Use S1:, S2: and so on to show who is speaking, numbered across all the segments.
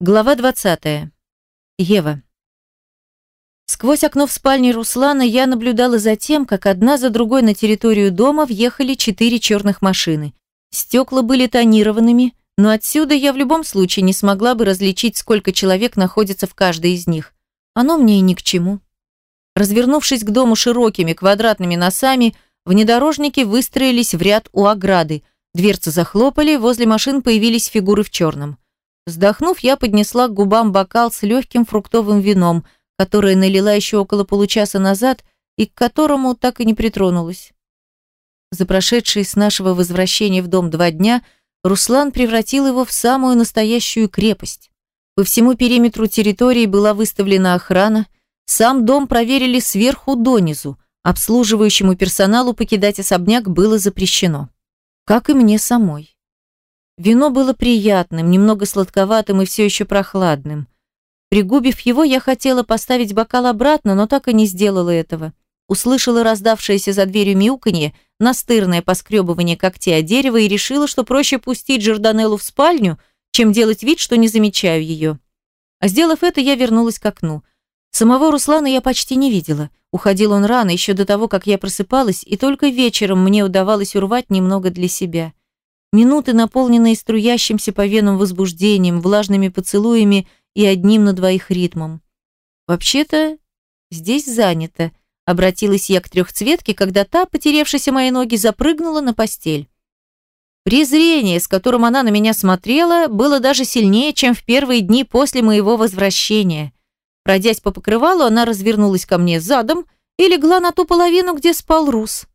S1: Глава 20. Ева. Сквозь окно в спальне Руслана я наблюдала за тем, как одна за другой на территорию дома въехали четыре черных машины. Стекла были тонированными, но отсюда я в любом случае не смогла бы различить, сколько человек находится в каждой из них. Оно мне и ни к чему. Развернувшись к дому широкими квадратными носами, внедорожники выстроились в ряд у ограды. Дверцы захлопали, возле машин появились фигуры в черном. Вздохнув, я поднесла к губам бокал с легким фруктовым вином, которое налила еще около получаса назад и к которому так и не притронулась. За прошедшие с нашего возвращения в дом два дня Руслан превратил его в самую настоящую крепость. По всему периметру территории была выставлена охрана, сам дом проверили сверху донизу, обслуживающему персоналу покидать особняк было запрещено. Как и мне самой. Вино было приятным, немного сладковатым и все еще прохладным. Пригубив его, я хотела поставить бокал обратно, но так и не сделала этого. Услышала раздавшееся за дверью мяуканье, настырное поскребывание когтей о дерево и решила, что проще пустить Джорданеллу в спальню, чем делать вид, что не замечаю ее. А сделав это, я вернулась к окну. Самого Руслана я почти не видела. Уходил он рано, еще до того, как я просыпалась, и только вечером мне удавалось урвать немного для себя. Минуты, наполненные струящимся по венам возбуждением, влажными поцелуями и одним на двоих ритмом. «Вообще-то здесь занято», — обратилась я к трехцветке, когда та, потеревшись мои ноги, запрыгнула на постель. Презрение, с которым она на меня смотрела, было даже сильнее, чем в первые дни после моего возвращения. Пройдясь по покрывалу, она развернулась ко мне задом и легла на ту половину, где спал Рус.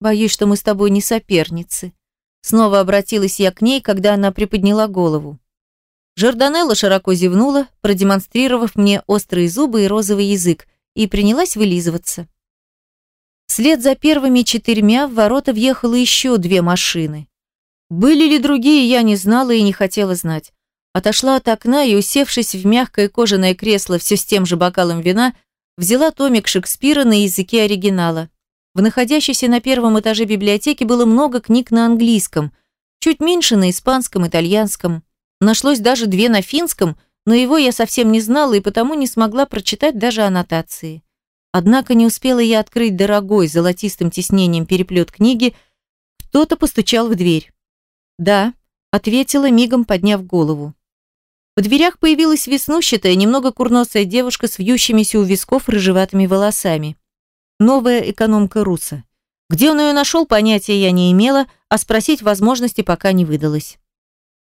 S1: «Боюсь, что мы с тобой не соперницы», Снова обратилась я к ней, когда она приподняла голову. Жорданелла широко зевнула, продемонстрировав мне острые зубы и розовый язык, и принялась вылизываться. Вслед за первыми четырьмя в ворота въехало еще две машины. Были ли другие, я не знала и не хотела знать. Отошла от окна и, усевшись в мягкое кожаное кресло все с тем же бокалом вина, взяла томик Шекспира на языке оригинала. В находящейся на первом этаже библиотеки было много книг на английском, чуть меньше на испанском, итальянском. Нашлось даже две на финском, но его я совсем не знала и потому не смогла прочитать даже аннотации. Однако не успела я открыть дорогой золотистым тиснением переплет книги, кто-то постучал в дверь. «Да», — ответила, мигом подняв голову. В дверях появилась веснущатая, немного курносая девушка с вьющимися у висков рыжеватыми волосами новая экономка Руса. Где он ее нашел, понятия я не имела, а спросить возможности пока не выдалось.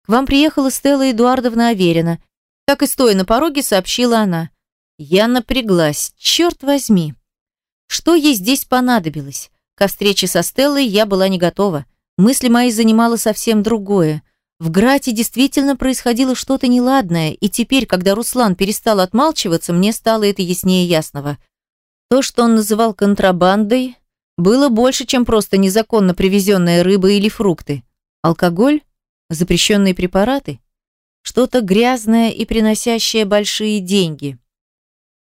S1: К вам приехала Стелла Эдуардовна Аверина. Так и стоя на пороге, сообщила она. Я напряглась, черт возьми. Что ей здесь понадобилось? Ко встрече со Стеллой я была не готова. Мысли мои занимало совсем другое. В Грате действительно происходило что-то неладное, и теперь, когда Руслан перестал отмалчиваться, мне стало это яснее ясного – то, что он называл контрабандой, было больше, чем просто незаконно привезенная рыба или фрукты. Алкоголь? Запрещенные препараты? Что-то грязное и приносящее большие деньги.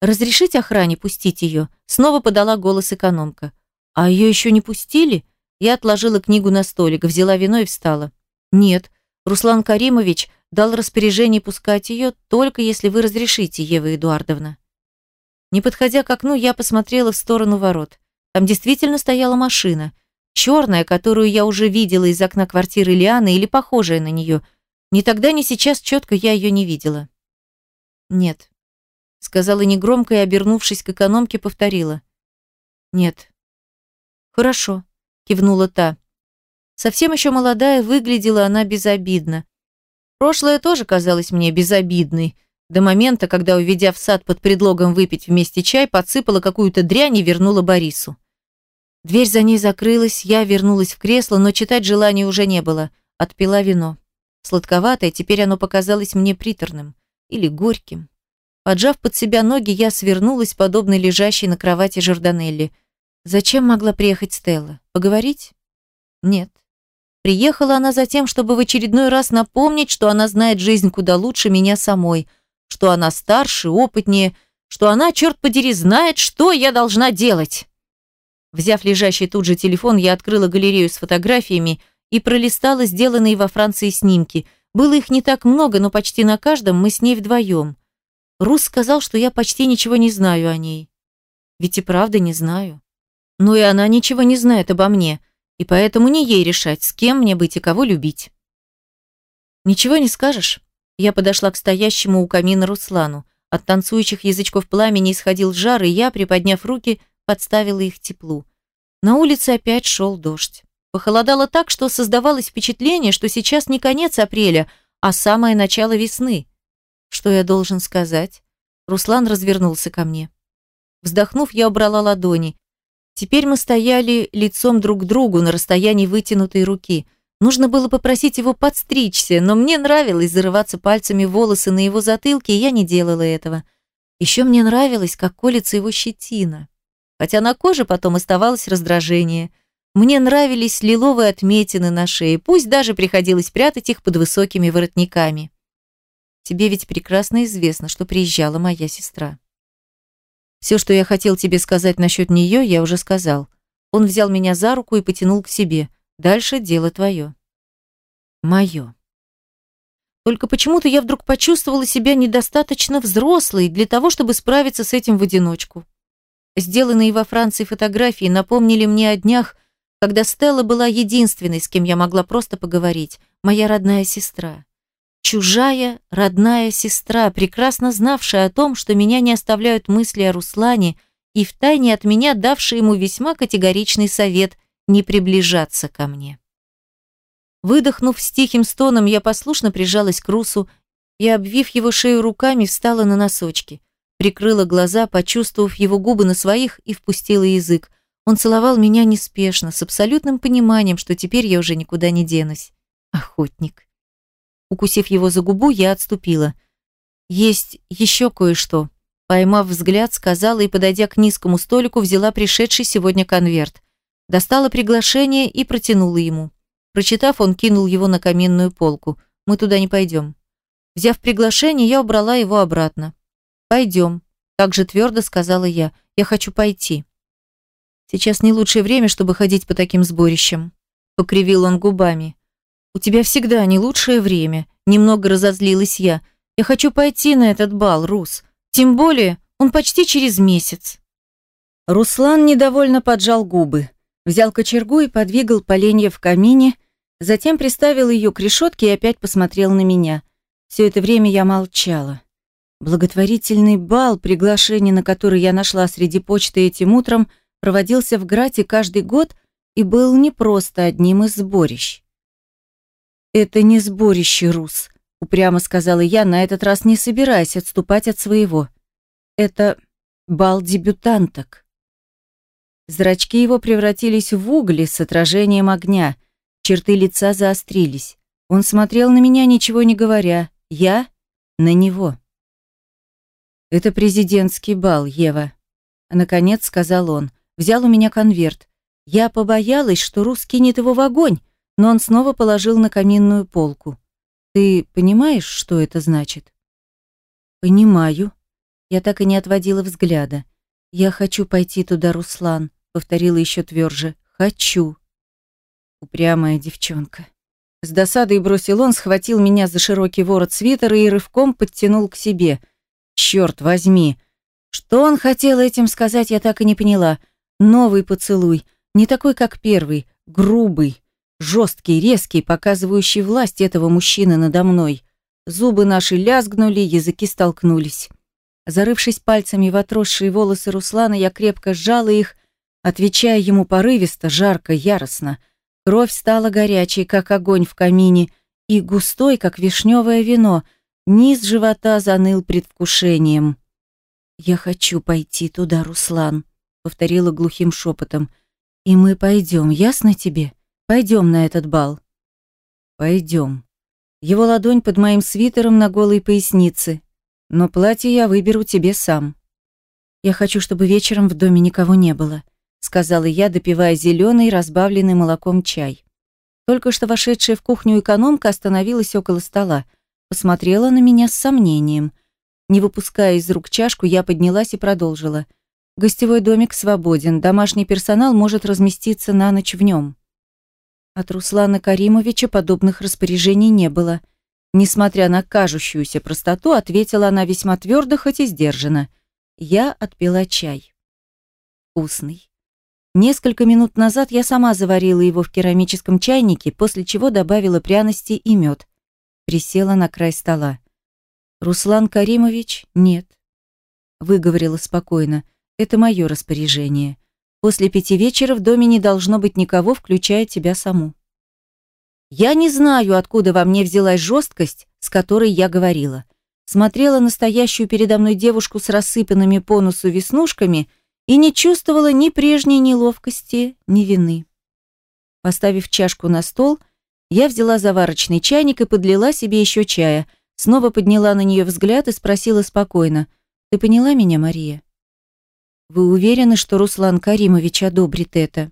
S1: «Разрешить охране пустить ее?» Снова подала голос экономка. «А ее еще не пустили?» Я отложила книгу на столик, взяла вино и встала. «Нет, Руслан Каримович дал распоряжение пускать ее, только если вы разрешите, Ева Эдуардовна». Не подходя к окну, я посмотрела в сторону ворот. Там действительно стояла машина. Черная, которую я уже видела из окна квартиры Лианы или похожая на нее. Ни тогда, ни сейчас четко я ее не видела. «Нет», — сказала негромко и, обернувшись к экономке, повторила. «Нет». «Хорошо», — кивнула та. Совсем еще молодая, выглядела она безобидно. Прошлое тоже казалось мне безобидной, до момента, когда, уведя в сад под предлогом выпить вместе чай, подсыпала какую-то дрянь и вернула Борису. Дверь за ней закрылась, я вернулась в кресло, но читать желания уже не было. Отпила вино. Сладковатое, теперь оно показалось мне приторным. Или горьким. Поджав под себя ноги, я свернулась, подобно лежащей на кровати Жорданелли. Зачем могла приехать Стелла? Поговорить? Нет. Приехала она за тем, чтобы в очередной раз напомнить, что она знает жизнь куда лучше меня самой – что она старше, опытнее, что она, черт подери, знает, что я должна делать. Взяв лежащий тут же телефон, я открыла галерею с фотографиями и пролистала сделанные во Франции снимки. Было их не так много, но почти на каждом мы с ней вдвоем. Рус сказал, что я почти ничего не знаю о ней. Ведь и правда не знаю. Но и она ничего не знает обо мне, и поэтому не ей решать, с кем мне быть и кого любить. Ничего не скажешь? Я подошла к стоящему у камина Руслану. От танцующих язычков пламени исходил жар, и я, приподняв руки, подставила их теплу. На улице опять шел дождь. Похолодало так, что создавалось впечатление, что сейчас не конец апреля, а самое начало весны. Что я должен сказать? Руслан развернулся ко мне. Вздохнув, я убрала ладони. Теперь мы стояли лицом друг к другу на расстоянии вытянутой руки. Нужно было попросить его подстричься, но мне нравилось зарываться пальцами в волосы на его затылке, и я не делала этого. Еще мне нравилось, как колется его щетина. Хотя на коже потом оставалось раздражение – мне нравились лиловые отметины на шее, пусть даже приходилось прятать их под высокими воротниками. Тебе ведь прекрасно известно, что приезжала моя сестра. Все, что я хотел тебе сказать насчет нее, я уже сказал. Он взял меня за руку и потянул к себе. Дальше дело твое. Мое. Только почему-то я вдруг почувствовала себя недостаточно взрослой для того, чтобы справиться с этим в одиночку. Сделанные во Франции фотографии напомнили мне о днях, когда Стелла была единственной, с кем я могла просто поговорить, моя родная сестра. Чужая родная сестра, прекрасно знавшая о том, что меня не оставляют мысли о Руслане и втайне от меня давшая ему весьма категоричный совет не приближаться ко мне. Выдохнув с тихим стоном, я послушно прижалась к Русу и, обвив его шею руками, встала на носочки, прикрыла глаза, почувствовав его губы на своих и впустила язык – он целовал меня неспешно, с абсолютным пониманием, что теперь я уже никуда не денусь. Охотник. Укусив его за губу, я отступила. Есть еще кое-что. Поймав взгляд, сказала и, подойдя к низкому столику, взяла пришедший сегодня конверт. Достала приглашение и протянула ему. Прочитав, он кинул его на каминную полку. Мы туда не пойдем. Взяв приглашение, я убрала его обратно. «Пойдем», – так же твердо сказала я. «Я хочу пойти». Сейчас не лучшее время, чтобы ходить по таким сборищам. Покривил он губами. У тебя всегда не лучшее время. Немного разозлилась я. Я хочу пойти на этот бал, Рус. Тем более, он почти через месяц. Руслан недовольно поджал губы. Взял кочергу и подвигал поленья в камине, затем приставил ее к решетке и опять посмотрел на меня. Все это время я молчала. Благотворительный бал, приглашение на который я нашла среди почты этим утром – проводился в Грате каждый год и был не просто одним из сборищ. «Это не сборище, Рус», — упрямо сказала я, на этот раз не собираясь отступать от своего. «Это бал дебютанток». Зрачки его превратились в угли с отражением огня, черты лица заострились. Он смотрел на меня, ничего не говоря, я — на него. «Это президентский бал, Ева», — наконец сказал он взял у меня конверт. Я побоялась, что Рус кинет его в огонь, но он снова положил на каминную полку. Ты понимаешь, что это значит? Понимаю. Я так и не отводила взгляда. Я хочу пойти туда, Руслан, повторила еще тверже. Хочу. Упрямая девчонка. С досадой бросил он, схватил меня за широкий ворот свитера и рывком подтянул к себе. Черт возьми! Что он хотел этим сказать, я так и не поняла. Новый поцелуй, не такой, как первый, грубый, жесткий, резкий, показывающий власть этого мужчины надо мной. Зубы наши лязгнули, языки столкнулись. Зарывшись пальцами в отросшие волосы Руслана, я крепко сжала их, отвечая ему порывисто, жарко, яростно. Кровь стала горячей, как огонь в камине, и густой, как вишневое вино. Низ живота заныл предвкушением. «Я хочу пойти туда, Руслан», повторила глухим шепотом. И мы пойдем, ясно тебе? Пойдем на этот бал. Пойдем. Его ладонь под моим свитером на голой пояснице. Но платье я выберу тебе сам. Я хочу, чтобы вечером в доме никого не было, сказала я, допивая зеленый, разбавленный молоком чай. Только что вошедшая в кухню экономка остановилась около стола, посмотрела на меня с сомнением. Не выпуская из рук чашку, я поднялась и продолжила. Гостевой домик свободен, домашний персонал может разместиться на ночь в нем. От Руслана Каримовича подобных распоряжений не было. Несмотря на кажущуюся простоту, ответила она весьма твердо, хоть и сдержанно. Я отпила чай. Вкусный. Несколько минут назад я сама заварила его в керамическом чайнике, после чего добавила пряности и мед. Присела на край стола. «Руслан Каримович? Нет». Выговорила спокойно. «Это мое распоряжение. После пяти вечера в доме не должно быть никого, включая тебя саму». Я не знаю, откуда во мне взялась жесткость, с которой я говорила. Смотрела настоящую передо мной девушку с рассыпанными по носу веснушками и не чувствовала ни прежней неловкости, ни вины. Поставив чашку на стол, я взяла заварочный чайник и подлила себе еще чая, снова подняла на нее взгляд и спросила спокойно, «Ты поняла меня, Мария?» «Вы уверены, что Руслан Каримович одобрит это?»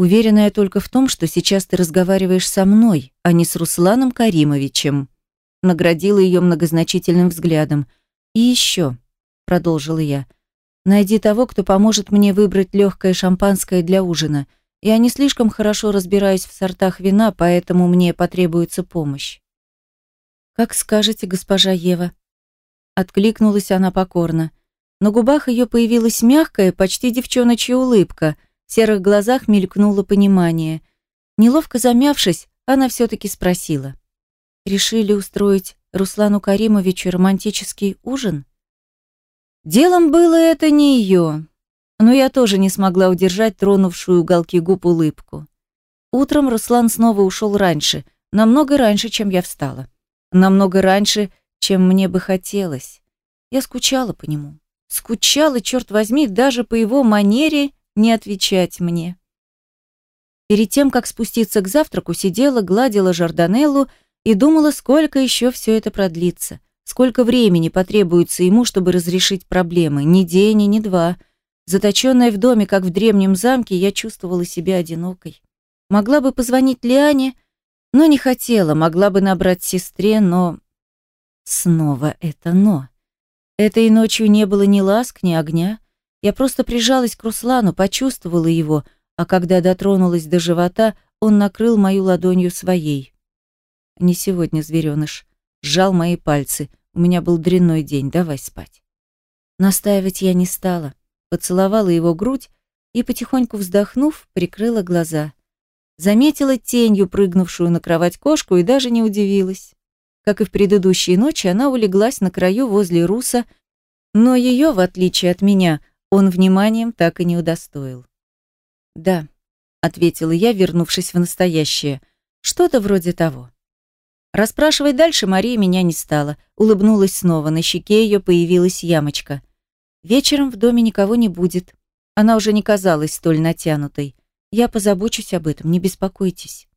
S1: Уверена я только в том, что сейчас ты разговариваешь со мной, а не с Русланом Каримовичем. Наградила ее многозначительным взглядом. И еще, продолжила я, найди того, кто поможет мне выбрать легкое шампанское для ужина. Я не слишком хорошо разбираюсь в сортах вина, поэтому мне потребуется помощь. Как скажете, госпожа Ева. Откликнулась она покорно. На губах ее появилась мягкая, почти девчоночья улыбка – в серых глазах мелькнуло понимание. Неловко замявшись, она все-таки спросила. «Решили устроить Руслану Каримовичу романтический ужин?» Делом было это не ее, но я тоже не смогла удержать тронувшую уголки губ улыбку. Утром Руслан снова ушел раньше, намного раньше, чем я встала. Намного раньше, чем мне бы хотелось. Я скучала по нему. Скучала, черт возьми, даже по его манере не отвечать мне. Перед тем, как спуститься к завтраку, сидела, гладила Жорданеллу и думала, сколько еще все это продлится, сколько времени потребуется ему, чтобы разрешить проблемы, ни день и ни два. Заточенная в доме, как в древнем замке, я чувствовала себя одинокой. Могла бы позвонить Лиане, но не хотела, могла бы набрать сестре, но... Снова это «но». Этой ночью не было ни ласк, ни огня, я просто прижалась к Руслану, почувствовала его, а когда дотронулась до живота, он накрыл мою ладонью своей. «Не сегодня, зверёныш», сжал мои пальцы. У меня был дрянной день, давай спать. Настаивать я не стала. Поцеловала его грудь и, потихоньку вздохнув, прикрыла глаза. Заметила тенью, прыгнувшую на кровать кошку, и даже не удивилась. Как и в предыдущие ночи, она улеглась на краю возле Руса, но ее, в отличие от меня, он вниманием так и не удостоил. «Да», — ответила я, вернувшись в настоящее. «Что-то вроде того». Расспрашивать дальше Мария меня не стала. Улыбнулась снова, на щеке ее появилась ямочка. «Вечером в доме никого не будет». Она уже не казалась столь натянутой. «Я позабочусь об этом, не беспокойтесь».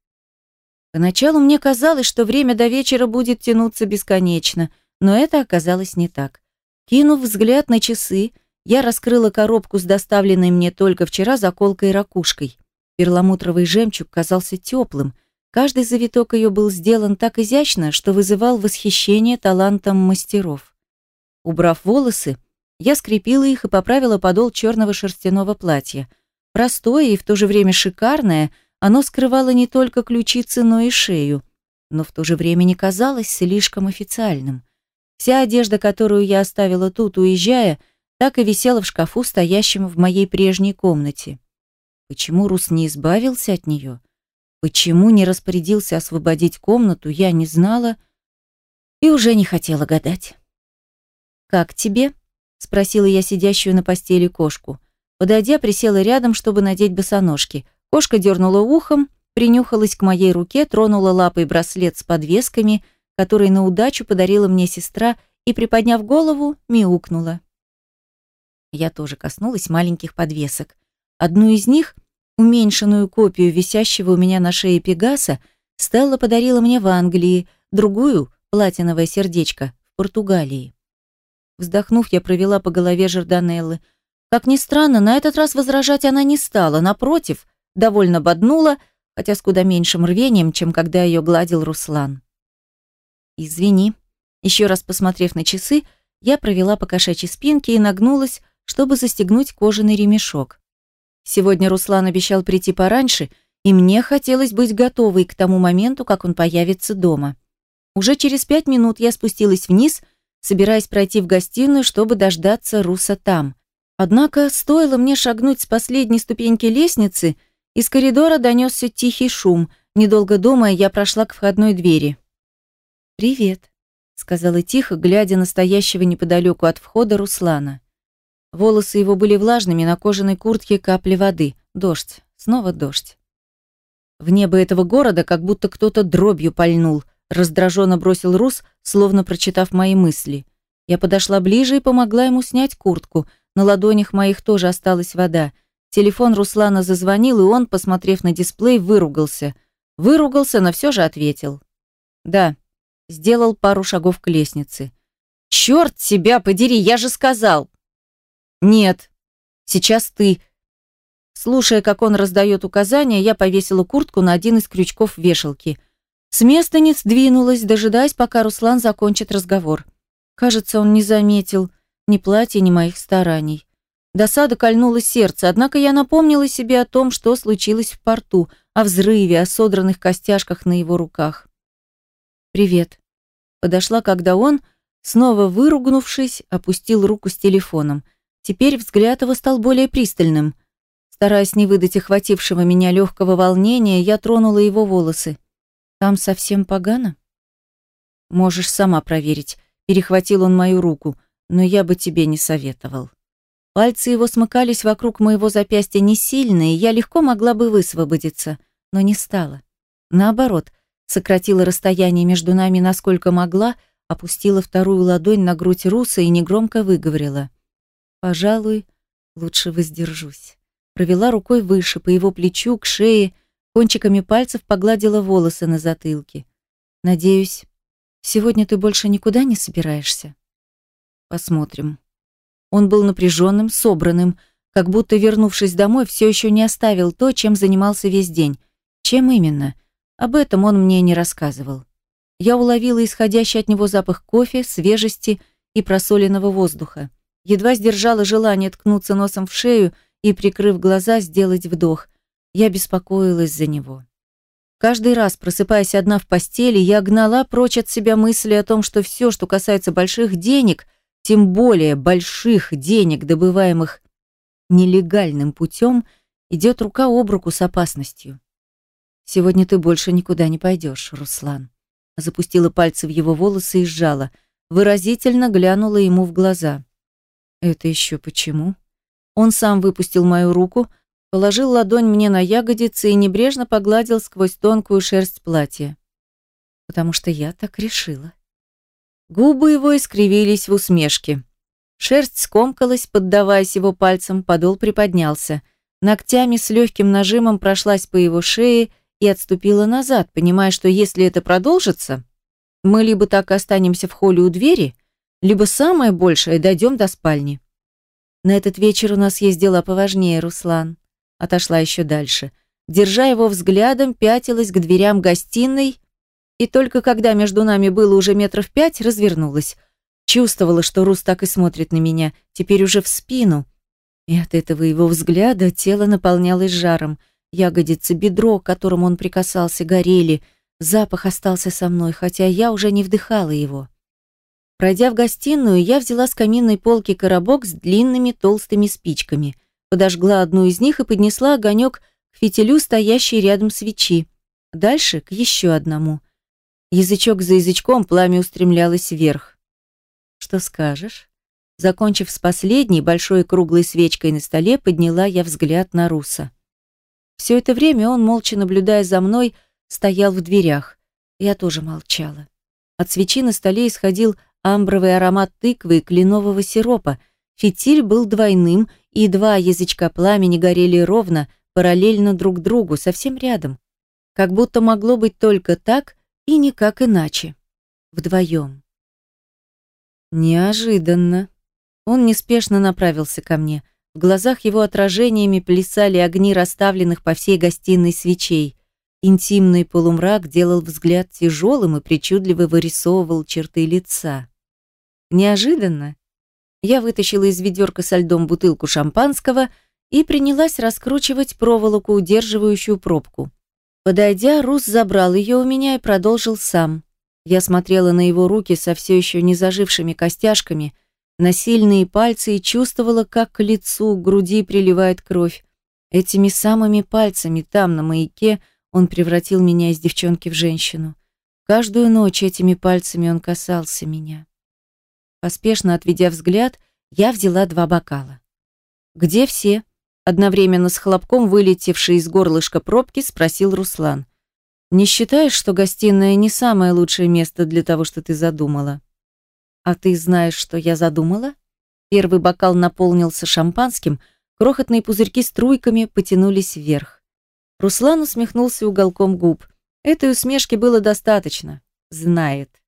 S1: Поначалу мне казалось, что время до вечера будет тянуться бесконечно, но это оказалось не так. Кинув взгляд на часы, я раскрыла коробку с доставленной мне только вчера заколкой и ракушкой. Перламутровый жемчуг казался теплым. Каждый завиток ее был сделан так изящно, что вызывал восхищение талантом мастеров. Убрав волосы, я скрепила их и поправила подол черного шерстяного платья. Простое и в то же время шикарное, оно скрывало не только ключицы, но и шею, но в то же время не казалось слишком официальным. Вся одежда, которую я оставила тут, уезжая, — так и висела в шкафу, стоящем в моей прежней комнате. Почему Рус не избавился от нее? Почему не распорядился освободить комнату, я не знала и уже не хотела гадать. «Как тебе?» — спросила я сидящую на постели кошку. Подойдя, присела рядом, чтобы надеть босоножки. Кошка дернула ухом, принюхалась к моей руке, тронула лапой браслет с подвесками, который на удачу подарила мне сестра, и, приподняв голову, мяукнула. Я тоже коснулась маленьких подвесок. Одну из них, уменьшенную копию висящего у меня на шее Пегаса, Стелла подарила мне в Англии, другую, платиновое сердечко, в Португалии. Вздохнув, я провела по голове Жорданеллы. Как ни странно, на этот раз возражать она не стала, напротив, довольно боднула, хотя с куда меньшим рвением, чем когда ее гладил Руслан. «Извини». Еще раз посмотрев на часы, я провела по кошачьей спинке и нагнулась, чтобы застегнуть кожаный ремешок. Сегодня Руслан обещал прийти пораньше, и мне хотелось быть готовой к тому моменту, как он появится дома. Уже через пять минут я спустилась вниз, собираясь пройти в гостиную, чтобы дождаться Руса там. Однако стоило мне шагнуть с последней ступеньки лестницы, из коридора донесся тихий шум. Недолго думая, я прошла к входной двери. «Привет», — сказала тихо, глядя на стоящего неподалеку от входа Руслана. Волосы его были влажными, на кожаной куртке капли воды. Дождь. Снова дождь. В небо этого города как будто кто-то дробью пальнул. Раздраженно бросил Рус, словно прочитав мои мысли. Я подошла ближе и помогла ему снять куртку. На ладонях моих тоже осталась вода. Телефон Руслана зазвонил, и он, посмотрев на дисплей, выругался. Выругался, но все же ответил. «Да», Сделал пару шагов к лестнице. «Черт тебя подери, я же сказал!» «Нет, сейчас ты...» Слушая, как он раздает указания, я повесила куртку на один из крючков вешалки. С места не сдвинулась, дожидаясь, пока Руслан закончит разговор. Кажется, он не заметил ни платья, ни моих стараний. Досада кольнула сердце, однако я напомнила себе о том, что случилось в порту, о взрыве, о содранных костяшках на его руках. «Привет». Подошла, когда он, снова выругнувшись, опустил руку с телефоном. Теперь взгляд его стал более пристальным. Стараясь не выдать охватившего меня легкого волнения, я тронула его волосы. «Там совсем погано?» «Можешь сама проверить», — перехватил он мою руку, «но я бы тебе не советовал». Пальцы его смыкались вокруг моего запястья не сильно, и я легко могла бы высвободиться, но не стала. Наоборот — сократила расстояние между нами насколько могла, опустила вторую ладонь на грудь Руса и негромко выговорила. «Пожалуй, лучше воздержусь». Провела рукой выше, по его плечу, к шее, кончиками пальцев погладила волосы на затылке. «Надеюсь, сегодня ты больше никуда не собираешься?» «Посмотрим». Он был напряженным, собранным, как будто, вернувшись домой, все еще не оставил то, чем занимался весь день. Чем именно? Об этом он мне не рассказывал. Я уловила исходящий от него запах кофе, свежести и просоленного воздуха. Едва сдержала желание ткнуться носом в шею и, прикрыв глаза, сделать вдох. Я беспокоилась за него. Каждый раз, просыпаясь одна в постели, я гнала прочь от себя мысли о том, что все, что касается больших денег, тем более больших денег, добываемых нелегальным путем, идет рука об руку с опасностью. Сегодня ты больше никуда не пойдешь, Руслан. Запустила пальцы в его волосы и сжала. Выразительно глянула ему в глаза. Это еще почему? Он сам выпустил мою руку, положил ладонь мне на ягодицы и небрежно погладил сквозь тонкую шерсть платья. Потому что я так решила. Губы его искривились в усмешке. Шерсть скомкалась, поддаваясь его пальцам, подол приподнялся. Ногтями с легким нажимом прошлась по его шее и отступила назад, понимая, что если это продолжится, мы либо так и останемся в холле у двери, либо самое большее дойдем до спальни. На этот вечер у нас есть дела поважнее, Руслан. Отошла еще дальше. Держа его взглядом, пятилась к дверям гостиной, и только когда между нами было уже метров пять, развернулась. Чувствовала, что Рус так и смотрит на меня, теперь уже в спину. И от этого его взгляда тело наполнялось жаром – Ягодицы, бедро, к которому он прикасался, горели. Запах остался со мной, хотя я уже не вдыхала его. Пройдя в гостиную, я взяла с каминной полки коробок с длинными толстыми спичками, подожгла одну из них и поднесла огонек к фитилю, стоящей рядом свечи. Дальше к еще одному. Язычок за язычком пламя устремлялось вверх. «Что скажешь?» Закончив с последней, большой круглой свечкой на столе, подняла я взгляд на Руса. Все это время он, молча наблюдая за мной, стоял в дверях. Я тоже молчала. От свечи на столе исходил амбровый аромат тыквы и кленового сиропа. Фитиль был двойным, и два язычка пламени горели ровно, параллельно друг другу, совсем рядом. Как будто могло быть только так и никак иначе. Вдвоем. Неожиданно. Он неспешно направился ко мне. В глазах его отражениями плясали огни расставленных по всей гостиной свечей. Интимный полумрак делал взгляд тяжелым и причудливо вырисовывал черты лица. Неожиданно я вытащила из ведерка со льдом бутылку шампанского и принялась раскручивать проволоку, удерживающую пробку. Подойдя, Рус забрал ее у меня и продолжил сам. Я смотрела на его руки со все еще не зажившими костяшками, на сильные пальцы и чувствовала, как к лицу, к груди приливает кровь. Этими самыми пальцами там, на маяке, он превратил меня из девчонки в женщину. Каждую ночь этими пальцами он касался меня. Поспешно отведя взгляд, я взяла два бокала. «Где все?» Одновременно с хлопком, вылетевший из горлышка пробки, спросил Руслан. «Не считаешь, что гостиная не самое лучшее место для того, что ты задумала?» «А ты знаешь, что я задумала?» Первый бокал наполнился шампанским, крохотные пузырьки струйками потянулись вверх. Руслан усмехнулся уголком губ. Этой усмешки было достаточно. Знает.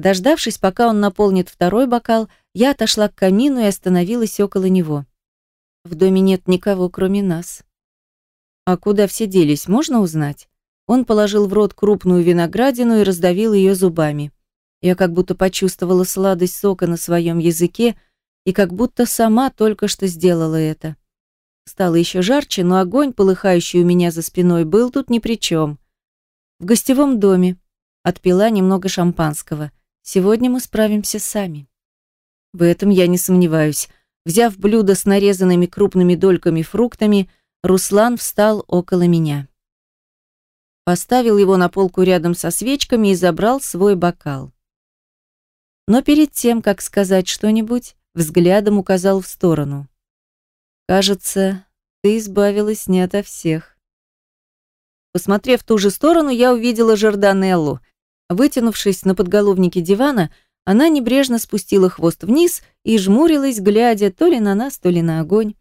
S1: Дождавшись, пока он наполнит второй бокал, я отошла к камину и остановилась около него. В доме нет никого, кроме нас. А куда все делись, можно узнать? Он положил в рот крупную виноградину и раздавил ее зубами. Я как будто почувствовала сладость сока на своем языке и как будто сама только что сделала это. Стало еще жарче, но огонь, полыхающий у меня за спиной, был тут ни при чем. В гостевом доме. Отпила немного шампанского. Сегодня мы справимся сами. В этом я не сомневаюсь. Взяв блюдо с нарезанными крупными дольками фруктами, Руслан встал около меня. Поставил его на полку рядом со свечками и забрал свой бокал. Но перед тем, как сказать что-нибудь, взглядом указал в сторону. «Кажется, ты избавилась не ото всех». Посмотрев в ту же сторону, я увидела Жорданеллу. Вытянувшись на подголовнике дивана, она небрежно спустила хвост вниз и жмурилась, глядя то ли на нас, то ли на огонь.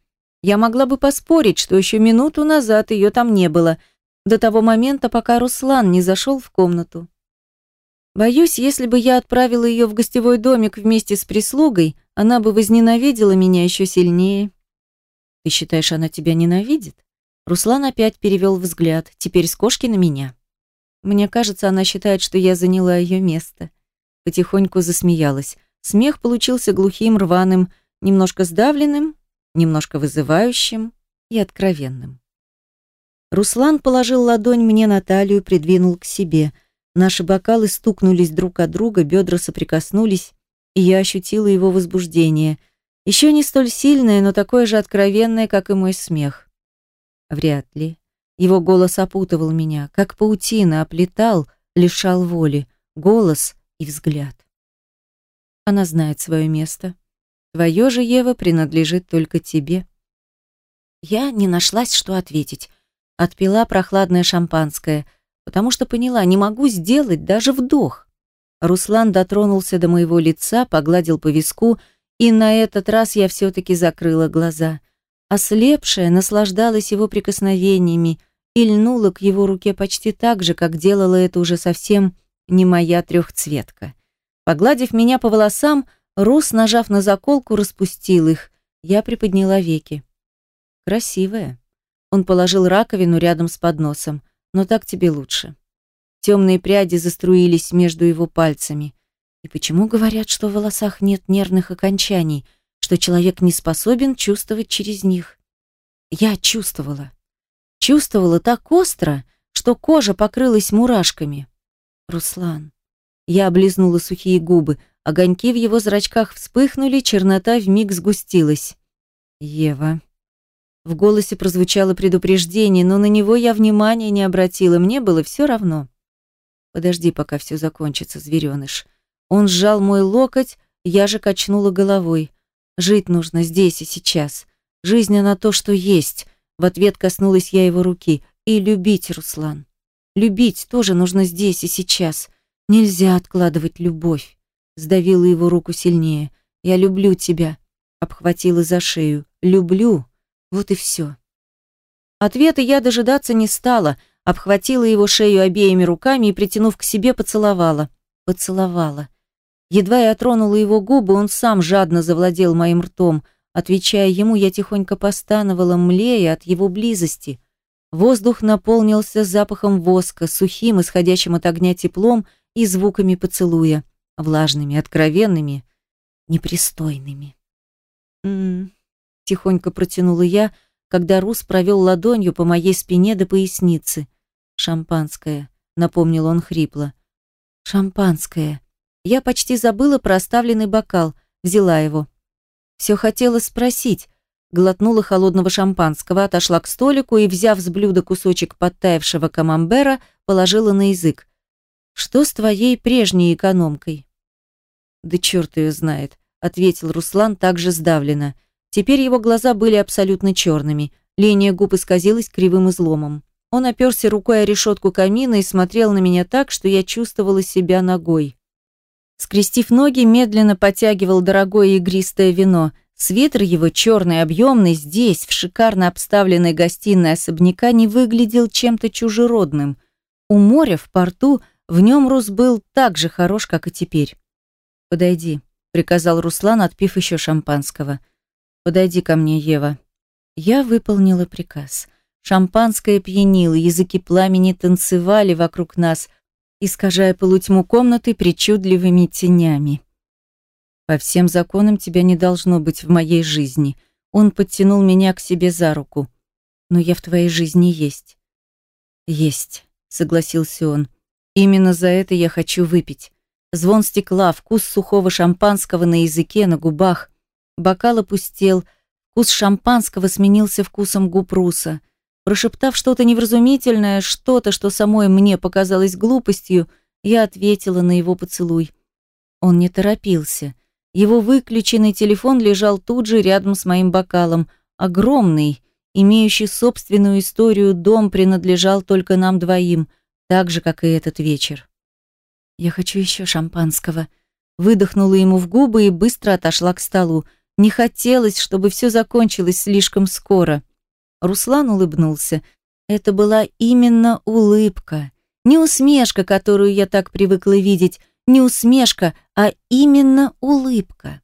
S1: Я могла бы поспорить, что еще минуту назад ее там не было, до того момента, пока Руслан не зашел в комнату. Боюсь, если бы я отправила ее в гостевой домик вместе с прислугой, она бы возненавидела меня еще сильнее. Ты считаешь, она тебя ненавидит? Руслан опять перевел взгляд, теперь с кошки на меня. Мне кажется, она считает, что я заняла ее место потихоньку засмеялась. Смех получился глухим, рваным, немножко сдавленным, немножко вызывающим и откровенным. Руслан положил ладонь мне на талию, придвинул к себе. Наши бокалы стукнулись друг от друга, бедра соприкоснулись, и я ощутила его возбуждение. Еще не столь сильное, но такое же откровенное, как и мой смех. Вряд ли. Его голос опутывал меня, как паутина, оплетал, лишал воли. Голос, и взгляд. Она знает свое место. Твое же, Ева, принадлежит только тебе. Я не нашлась, что ответить. Отпила прохладное шампанское, потому что поняла, не могу сделать даже вдох. Руслан дотронулся до моего лица, погладил по виску, и на этот раз я все-таки закрыла глаза. Ослепшая наслаждалась его прикосновениями и льнула к его руке почти так же, как делала это уже совсем не моя трехцветка. Погладив меня по волосам, Рус, нажав на заколку, распустил их. Я приподняла веки. Красивая. Он положил раковину рядом с подносом. Но так тебе лучше. Темные пряди заструились между его пальцами. И почему говорят, что в волосах нет нервных окончаний, что человек не способен чувствовать через них? Я чувствовала. Чувствовала так остро, что кожа покрылась мурашками. Руслан. Я облизнула сухие губы. Огоньки в его зрачках вспыхнули, чернота вмиг сгустилась. Ева. В голосе прозвучало предупреждение, но на него я внимания не обратила, мне было все равно. Подожди, пока все закончится, звереныш. Он сжал мой локоть, я же качнула головой. Жить нужно здесь и сейчас. Жизнь она то, что есть. В ответ коснулась я его руки. И любить, Руслан. Любить тоже нужно здесь и сейчас. Нельзя откладывать любовь. Сдавила его руку сильнее. Я люблю тебя. Обхватила за шею. Люблю. Вот и все. Ответа я дожидаться не стала. Обхватила его шею обеими руками и, притянув к себе, поцеловала. Поцеловала. Едва я тронула его губы, он сам жадно завладел моим ртом. Отвечая ему, я тихонько постановала, млея от его близости. Воздух наполнился запахом воска, сухим, исходящим от огня теплом и звуками поцелуя, влажными, откровенными, непристойными. «М-м-м», тихонько протянула я, когда Рус провел ладонью по моей спине до поясницы. «Шампанское», — напомнил он хрипло. Шампанское. Я почти забыла про оставленный бокал, взяла его. Все хотела спросить. Глотнула холодного шампанского, отошла к столику и, взяв с блюда кусочек подтаявшего камамбера, положила на язык. «Что с твоей прежней экономкой?» «Да черт ее знает», — ответил Руслан также сдавленно. Теперь его глаза были абсолютно черными. Линия губ исказилась кривым изломом. Он оперся рукой о решетку камина и смотрел на меня так, что я чувствовала себя ногой. Скрестив ноги, медленно потягивал дорогое игристое вино. Свитер его, черный, объемный, здесь, в шикарно обставленной гостиной особняка, не выглядел чем-то чужеродным. У моря, в порту, в нем Рус был так же хорош, как и теперь. «Подойди», — приказал Руслан, отпив еще шампанского. «Подойди ко мне, Ева». Я выполнила приказ. Шампанское пьянило, языки пламени танцевали вокруг нас, искажая полутьму комнаты причудливыми тенями. По всем законам тебя не должно быть в моей жизни. Он подтянул меня к себе за руку. Но я в твоей жизни есть. Есть, согласился он. Именно за это я хочу выпить. Звон стекла, вкус сухого шампанского на языке, на губах. Бокал опустел, вкус шампанского сменился вкусом губ Руса. Прошептав что-то невразумительное, что-то, что самой мне показалось глупостью, я ответила на его поцелуй. Он не торопился. Его выключенный телефон лежал тут же рядом с моим бокалом. Огромный, имеющий собственную историю дом принадлежал только нам двоим, так же, как и этот вечер. «Я хочу еще шампанского», выдохнула ему в губы и быстро отошла к столу. Не хотелось, чтобы все закончилось слишком скоро. Руслан улыбнулся. Это была именно улыбка. Не усмешка, которую я так привыкла видеть, не усмешка, а именно улыбка.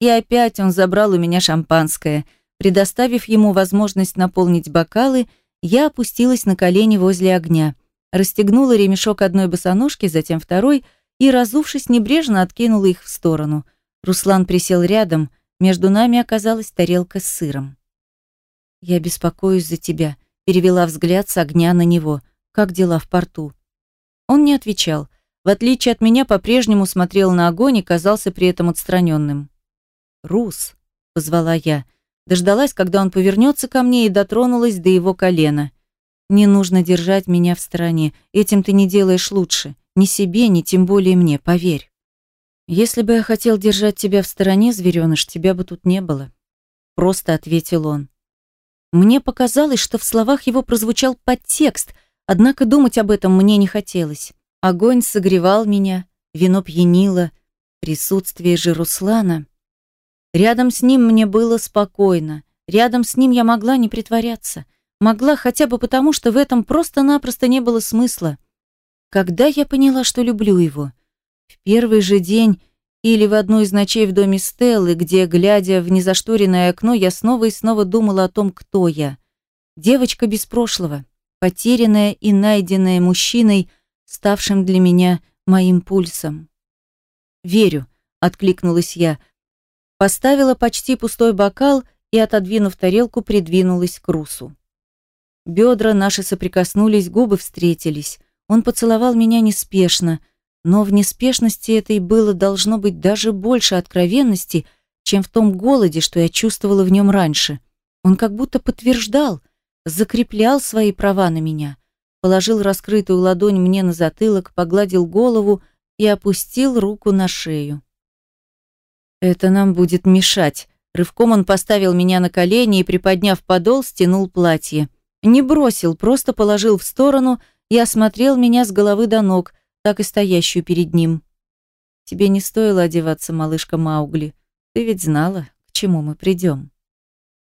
S1: И опять он забрал у меня шампанское. Предоставив ему возможность наполнить бокалы, я опустилась на колени возле огня, расстегнула ремешок одной босоножки, затем второй, и, разувшись, небрежно откинула их в сторону. Руслан присел рядом, между нами оказалась тарелка с сыром. «Я беспокоюсь за тебя», — перевела взгляд с огня на него. «Как дела в порту?» Он не отвечал в отличие от меня, по-прежнему смотрел на огонь и казался при этом отстраненным. «Рус», — позвала я, дождалась, когда он повернется ко мне и дотронулась до его колена. «Не нужно держать меня в стороне, этим ты не делаешь лучше, ни себе, ни тем более мне, поверь. Если бы я хотел держать тебя в стороне, звереныш, тебя бы тут не было», — просто ответил он. Мне показалось, что в словах его прозвучал подтекст, однако думать об этом мне не хотелось. Огонь согревал меня, вино пьянило, присутствие же Руслана. Рядом с ним мне было спокойно, рядом с ним я могла не притворяться. Могла хотя бы потому, что в этом просто-напросто не было смысла. Когда я поняла, что люблю его? В первый же день или в одну из ночей в доме Стеллы, где, глядя в незашторенное окно, я снова и снова думала о том, кто я. Девочка без прошлого, потерянная и найденная мужчиной – ставшим для меня моим пульсом. «Верю», — откликнулась я. Поставила почти пустой бокал и, отодвинув тарелку, придвинулась к Русу. Бедра наши соприкоснулись, губы встретились. Он поцеловал меня неспешно, но в неспешности этой было должно быть даже больше откровенности, чем в том голоде, что я чувствовала в нем раньше. Он как будто подтверждал, закреплял свои права на меня положил раскрытую ладонь мне на затылок, погладил голову и опустил руку на шею. «Это нам будет мешать». Рывком он поставил меня на колени и, приподняв подол, стянул платье. Не бросил, просто положил в сторону и осмотрел меня с головы до ног, так и стоящую перед ним. «Тебе не стоило одеваться, малышка Маугли. Ты ведь знала, к чему мы придем.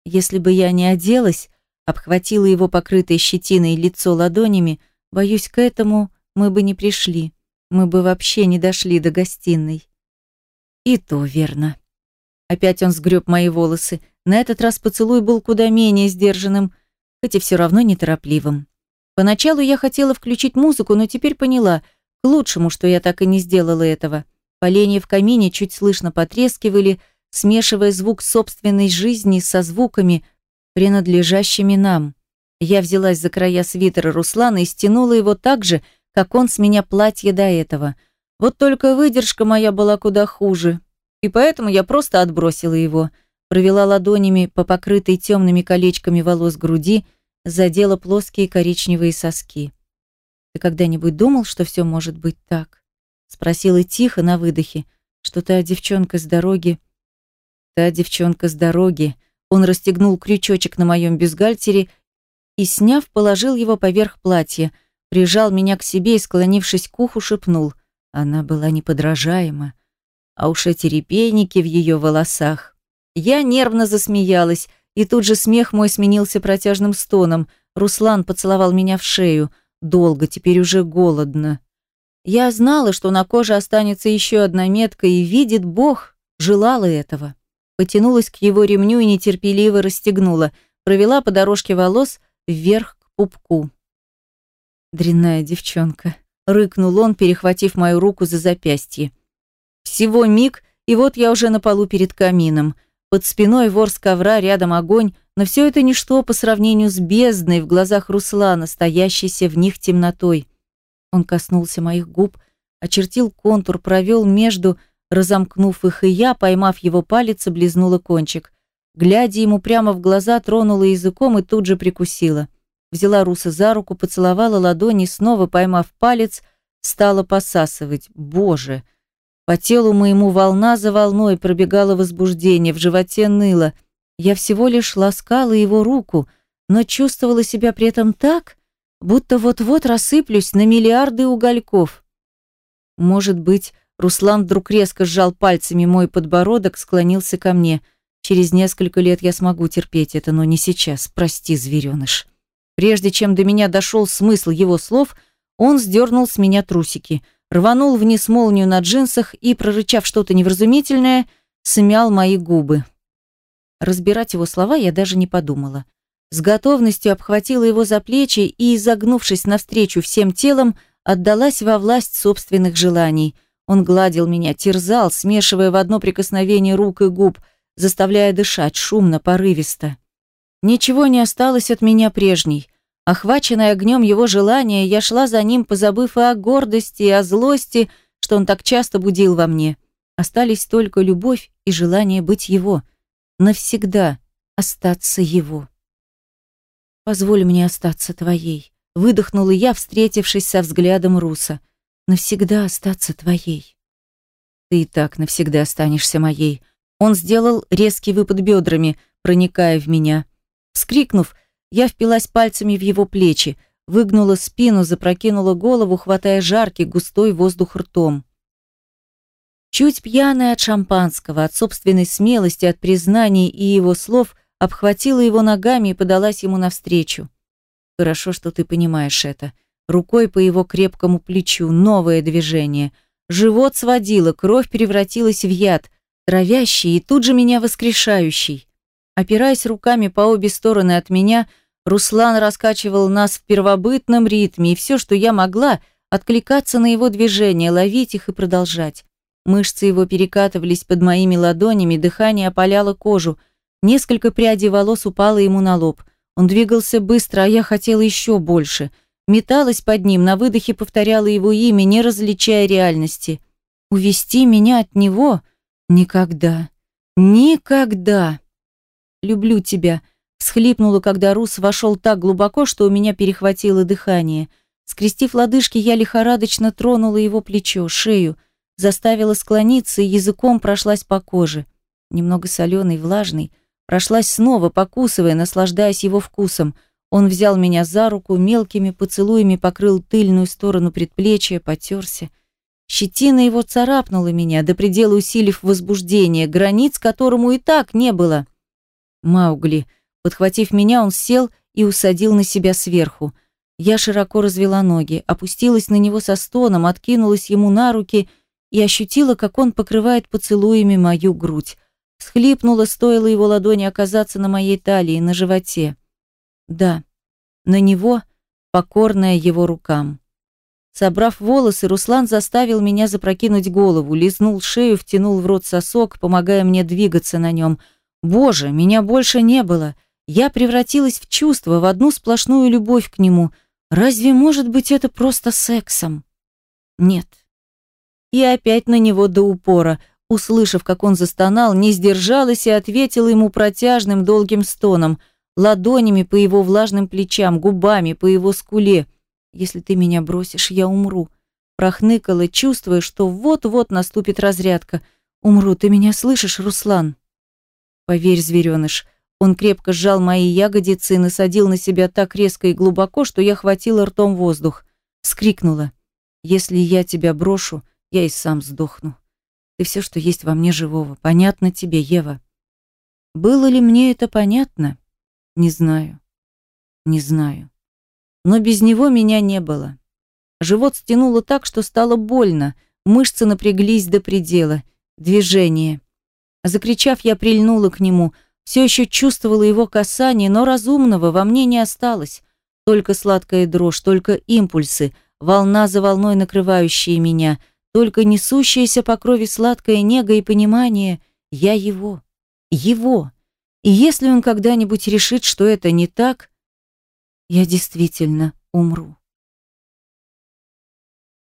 S1: Если бы я не оделась, обхватила его покрытое щетиной лицо ладонями, боюсь, к этому мы бы не пришли. Мы бы вообще не дошли до гостиной. И то верно. Опять он сгреб мои волосы. На этот раз поцелуй был куда менее сдержанным, хоть и все равно неторопливым. Поначалу я хотела включить музыку, но теперь поняла, к лучшему, что я так и не сделала этого. Поленья в камине чуть слышно потрескивали, смешивая звук собственной жизни со звуками, принадлежащими нам. Я взялась за края свитера Руслана и стянула его так же, как он с меня платье до этого. Вот только выдержка моя была куда хуже. И поэтому я просто отбросила его. Провела ладонями по покрытой темными колечками волос груди, задела плоские коричневые соски. «Ты когда-нибудь думал, что все может быть так?» Спросила тихо на выдохе, что та девчонка с дороги... Та девчонка с дороги... Он расстегнул крючочек на моем бюстгальтере и, сняв, положил его поверх платья, прижал меня к себе и, склонившись к уху, шепнул. Она была неподражаема. А уж эти репейники в ее волосах. Я нервно засмеялась, и тут же смех мой сменился протяжным стоном. Руслан поцеловал меня в шею. Долго, теперь уже голодно. Я знала, что на коже останется еще одна метка, и видит Бог, желала этого потянулась к его ремню и нетерпеливо расстегнула, провела по дорожке волос вверх к пупку. «Дрянная девчонка», — рыкнул он, перехватив мою руку за запястье. Всего миг, и вот я уже на полу перед камином. Под спиной вор с ковра, рядом огонь, но все это ничто по сравнению с бездной в глазах Руслана, стоящейся в них темнотой. Он коснулся моих губ, очертил контур, провел между, Разомкнув их, и я, поймав его палец, облизнула кончик. Глядя ему прямо в глаза, тронула языком и тут же прикусила. Взяла Руса за руку, поцеловала ладони, снова поймав палец, стала посасывать. Боже! По телу моему волна за волной пробегало возбуждение, в животе ныло. Я всего лишь ласкала его руку, но чувствовала себя при этом так, будто вот-вот рассыплюсь на миллиарды угольков. Может быть, Руслан вдруг резко сжал пальцами мой подбородок, склонился ко мне. Через несколько лет я смогу терпеть это, но не сейчас. Прости, звереныш. Прежде чем до меня дошел смысл его слов, он сдернул с меня трусики, рванул вниз молнию на джинсах и, прорычав что-то невразумительное, смял мои губы. Разбирать его слова я даже не подумала. С готовностью обхватила его за плечи и, изогнувшись навстречу всем телом, отдалась во власть собственных желаний – он гладил меня, терзал, смешивая в одно прикосновение рук и губ, заставляя дышать шумно, порывисто. Ничего не осталось от меня прежней. Охваченная огнем его желания, я шла за ним, позабыв и о гордости, и о злости, что он так часто будил во мне. Остались только любовь и желание быть его. Навсегда остаться его. «Позволь мне остаться твоей», — выдохнула я, встретившись со взглядом Руса навсегда остаться твоей. Ты и так навсегда останешься моей. Он сделал резкий выпад бедрами, проникая в меня. Вскрикнув, я впилась пальцами в его плечи, выгнула спину, запрокинула голову, хватая жаркий, густой воздух ртом. Чуть пьяная от шампанского, от собственной смелости, от признаний и его слов, обхватила его ногами и подалась ему навстречу. «Хорошо, что ты понимаешь это», Рукой по его крепкому плечу, новое движение. Живот сводило, кровь превратилась в яд, травящий и тут же меня воскрешающий. Опираясь руками по обе стороны от меня, Руслан раскачивал нас в первобытном ритме, и все, что я могла, откликаться на его движения, ловить их и продолжать. Мышцы его перекатывались под моими ладонями, дыхание опаляло кожу. Несколько прядей волос упало ему на лоб. Он двигался быстро, а я хотела еще больше — металась под ним, на выдохе повторяла его имя, не различая реальности. Увести меня от него? Никогда. Никогда. Люблю тебя, всхлипнула, когда Рус вошел так глубоко, что у меня перехватило дыхание. Скрестив лодыжки, я лихорадочно тронула его плечо, шею, заставила склониться и языком прошлась по коже. Немного соленый, влажный, прошлась снова, покусывая, наслаждаясь его вкусом – он взял меня за руку, мелкими поцелуями покрыл тыльную сторону предплечья, потерся. Щетина его царапнула меня, до предела усилив возбуждение, границ которому и так не было. Маугли. Подхватив меня, он сел и усадил на себя сверху. Я широко развела ноги, опустилась на него со стоном, откинулась ему на руки и ощутила, как он покрывает поцелуями мою грудь. Схлипнула, стоило его ладони оказаться на моей талии, на животе. Да, на него, покорная его рукам. Собрав волосы, Руслан заставил меня запрокинуть голову, лизнул шею, втянул в рот сосок, помогая мне двигаться на нем. Боже, меня больше не было. Я превратилась в чувство, в одну сплошную любовь к нему. Разве может быть это просто сексом? Нет. И опять на него до упора. Услышав, как он застонал, не сдержалась и ответила ему протяжным долгим стоном, ладонями по его влажным плечам, губами по его скуле. «Если ты меня бросишь, я умру», прохныкала, чувствуя, что вот-вот наступит разрядка. «Умру, ты меня слышишь, Руслан?» «Поверь, звереныш», он крепко сжал мои ягодицы и насадил на себя так резко и глубоко, что я хватила ртом воздух. Скрикнула. «Если я тебя брошу, я и сам сдохну. Ты все, что есть во мне живого. Понятно тебе, Ева?» Было ли мне это понятно? Не знаю. Не знаю. Но без него меня не было. Живот стянуло так, что стало больно. Мышцы напряглись до предела. Движение. Закричав, я прильнула к нему – все еще чувствовала его касание, но разумного во мне не осталось. Только сладкая дрожь, только импульсы, волна за волной накрывающие меня, только несущаяся по крови сладкая нега и понимание «я его, его». И если он когда-нибудь решит, что это не так, я действительно умру.